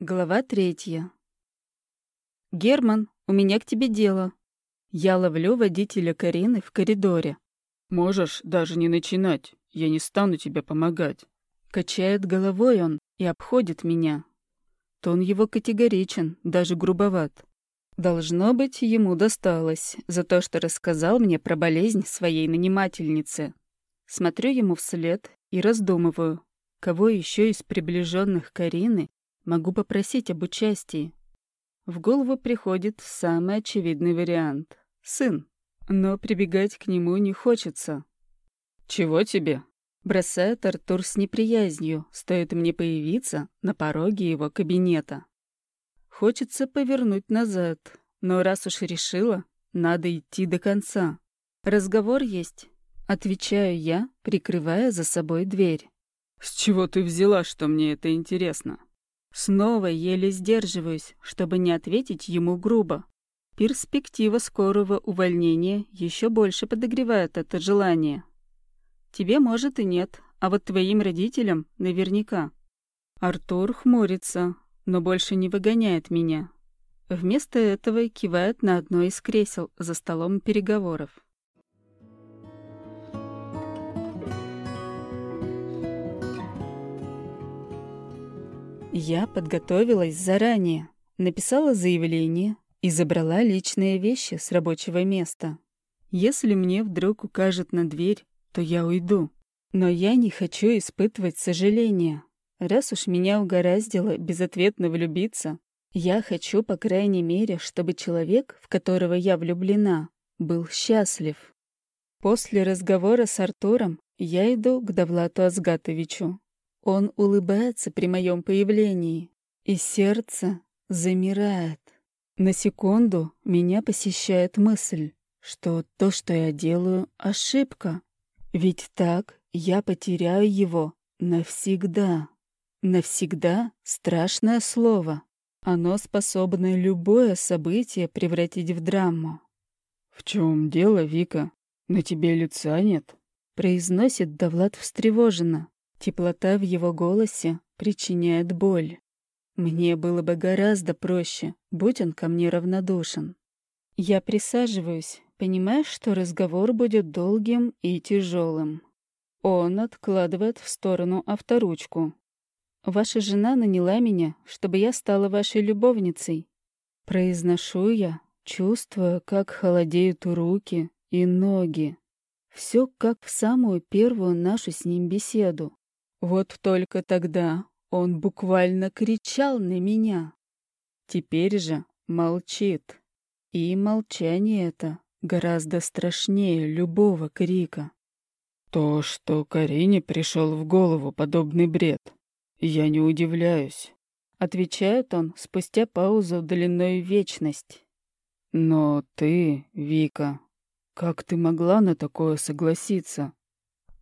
Глава третья. «Герман, у меня к тебе дело». Я ловлю водителя Карины в коридоре. «Можешь даже не начинать. Я не стану тебе помогать». Качает головой он и обходит меня. Тон его категоричен, даже грубоват. Должно быть, ему досталось за то, что рассказал мне про болезнь своей нанимательницы. Смотрю ему вслед и раздумываю, кого еще из приближенных Карины Могу попросить об участии. В голову приходит самый очевидный вариант — сын. Но прибегать к нему не хочется. «Чего тебе?» Бросает Артур с неприязнью, стоит мне появиться на пороге его кабинета. Хочется повернуть назад, но раз уж решила, надо идти до конца. Разговор есть. Отвечаю я, прикрывая за собой дверь. «С чего ты взяла, что мне это интересно?» Снова еле сдерживаюсь, чтобы не ответить ему грубо. Перспектива скорого увольнения еще больше подогревает это желание. Тебе, может, и нет, а вот твоим родителям наверняка. Артур хмурится, но больше не выгоняет меня. Вместо этого кивает на одно из кресел за столом переговоров. Я подготовилась заранее, написала заявление и забрала личные вещи с рабочего места. Если мне вдруг укажут на дверь, то я уйду. Но я не хочу испытывать сожаления. Раз уж меня угораздило безответно влюбиться, я хочу, по крайней мере, чтобы человек, в которого я влюблена, был счастлив. После разговора с Артуром я иду к Давлату Азгатовичу. Он улыбается при моем появлении, и сердце замирает. На секунду меня посещает мысль, что то, что я делаю, — ошибка. Ведь так я потеряю его навсегда. Навсегда — страшное слово. Оно способно любое событие превратить в драму. «В чем дело, Вика? На тебе лица нет?» Произносит Давлад встревоженно. Теплота в его голосе причиняет боль. Мне было бы гораздо проще, будь он ко мне равнодушен. Я присаживаюсь, понимая, что разговор будет долгим и тяжелым. Он откладывает в сторону авторучку. «Ваша жена наняла меня, чтобы я стала вашей любовницей». Произношу я, чувствуя, как холодеют руки и ноги. Все как в самую первую нашу с ним беседу. Вот только тогда он буквально кричал на меня. Теперь же молчит. И молчание это гораздо страшнее любого крика. То, что Карине пришел в голову подобный бред, я не удивляюсь. Отвечает он спустя паузу длиной вечность. Но ты, Вика, как ты могла на такое согласиться?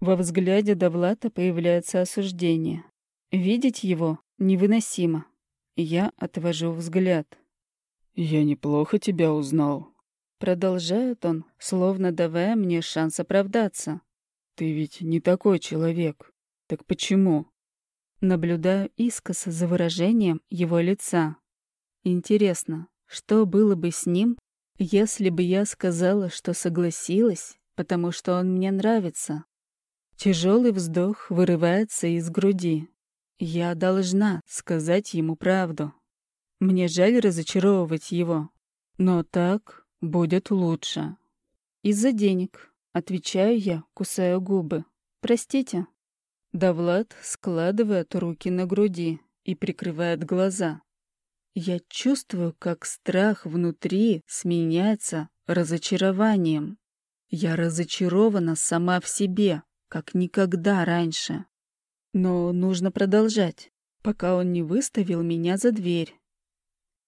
Во взгляде Довлата появляется осуждение. Видеть его невыносимо. Я отвожу взгляд. «Я неплохо тебя узнал», — продолжает он, словно давая мне шанс оправдаться. «Ты ведь не такой человек. Так почему?» Наблюдаю искоса за выражением его лица. Интересно, что было бы с ним, если бы я сказала, что согласилась, потому что он мне нравится? Тяжелый вздох вырывается из груди. Я должна сказать ему правду. Мне жаль разочаровывать его, но так будет лучше. Из-за денег, отвечаю я, кусая губы. Простите. Давлад складывает руки на груди и прикрывает глаза. Я чувствую, как страх внутри сменяется разочарованием. Я разочарована сама в себе, как никогда раньше. Но нужно продолжать, пока он не выставил меня за дверь.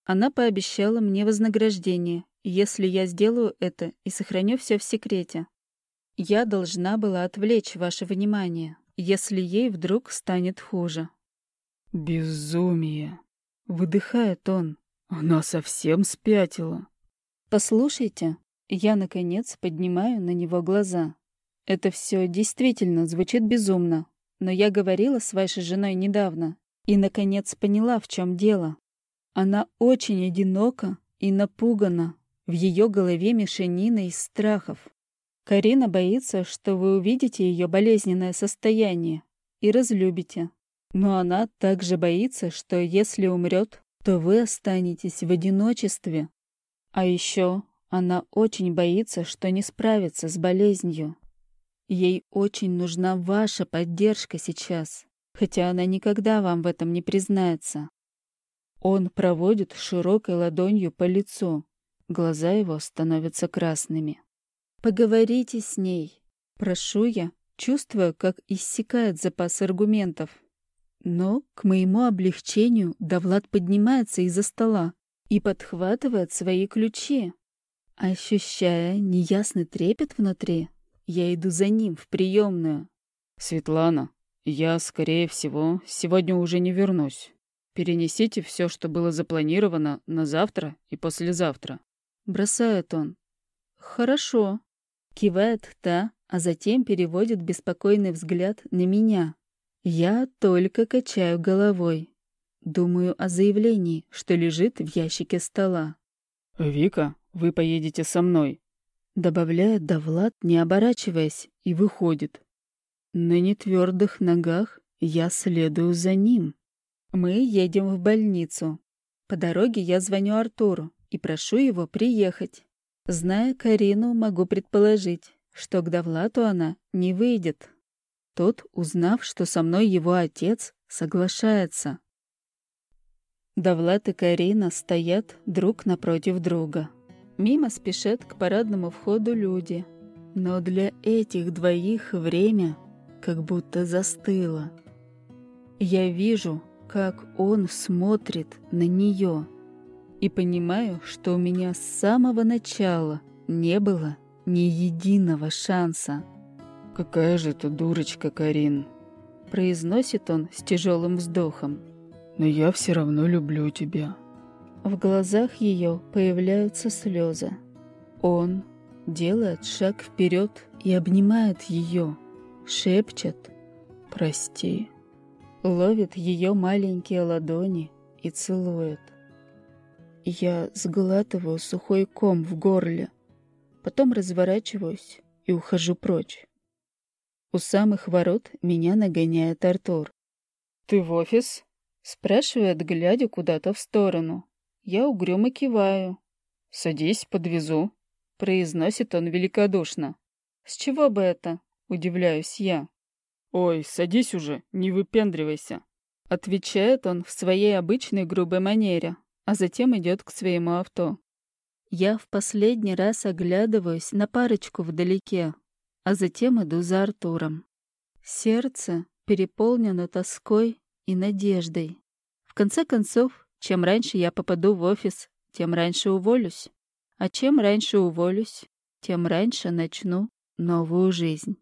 Она пообещала мне вознаграждение, если я сделаю это и сохраню все в секрете. Я должна была отвлечь ваше внимание, если ей вдруг станет хуже. «Безумие!» — выдыхает он. «Она совсем спятила!» «Послушайте!» Я, наконец, поднимаю на него глаза. Это все действительно звучит безумно. Но я говорила с вашей женой недавно, И, наконец, поняла, в чем дело. Она очень одинока и напугана. В ее голове мешанина из страхов. Карина боится, что вы увидите ее болезненное состояние и разлюбите. Но она также боится, что если умрет, то вы останетесь в одиночестве. А еще она очень боится, что не справится с болезнью. Ей очень нужна ваша поддержка сейчас, хотя она никогда вам в этом не признается. Он проводит широкой ладонью по лицу. Глаза его становятся красными. «Поговорите с ней. Прошу я, чувствуя, как иссякает запас аргументов. Но, к моему облегчению, Давлад поднимается из-за стола и подхватывает свои ключи. Ощущая неясный трепет внутри, я иду за ним в приемную. «Светлана, я, скорее всего, сегодня уже не вернусь. Перенесите все, что было запланировано, на завтра и послезавтра». Бросает он. «Хорошо», — кивает та, а затем переводит беспокойный взгляд на меня. Я только качаю головой. Думаю о заявлении, что лежит в ящике стола. «Вика, вы поедете со мной», — добавляет Давлад, не оборачиваясь, и выходит. На нетвердых ногах я следую за ним. Мы едем в больницу. По дороге я звоню Артуру и прошу его приехать. Зная Карину, могу предположить, что к Давлату она не выйдет. Тот, узнав, что со мной его отец, соглашается. Давлат и Карина стоят друг напротив друга. Мимо спешат к парадному входу люди. Но для этих двоих время как будто застыло. Я вижу, как он смотрит на нее, и понимаю, что у меня с самого начала не было ни единого шанса. «Какая же ты дурочка, Карин!» Произносит он с тяжелым вздохом. «Но я все равно люблю тебя». В глазах ее появляются слезы. Он делает шаг вперед и обнимает ее, шепчет «Прости». Ловит ее маленькие ладони и целует. Я сглатываю сухой ком в горле, потом разворачиваюсь и ухожу прочь. У самых ворот меня нагоняет Артур. «Ты в офис?» — спрашивает, глядя куда-то в сторону. Я угрюмо киваю. «Садись, подвезу», — произносит он великодушно. «С чего бы это?» — удивляюсь я. «Ой, садись уже, не выпендривайся», — отвечает он в своей обычной грубой манере, а затем идет к своему авто. Я в последний раз оглядываюсь на парочку вдалеке, а затем иду за Артуром. Сердце переполнено тоской и надеждой. В конце концов, чем раньше я попаду в офис, тем раньше уволюсь. А чем раньше уволюсь, тем раньше начну новую жизнь.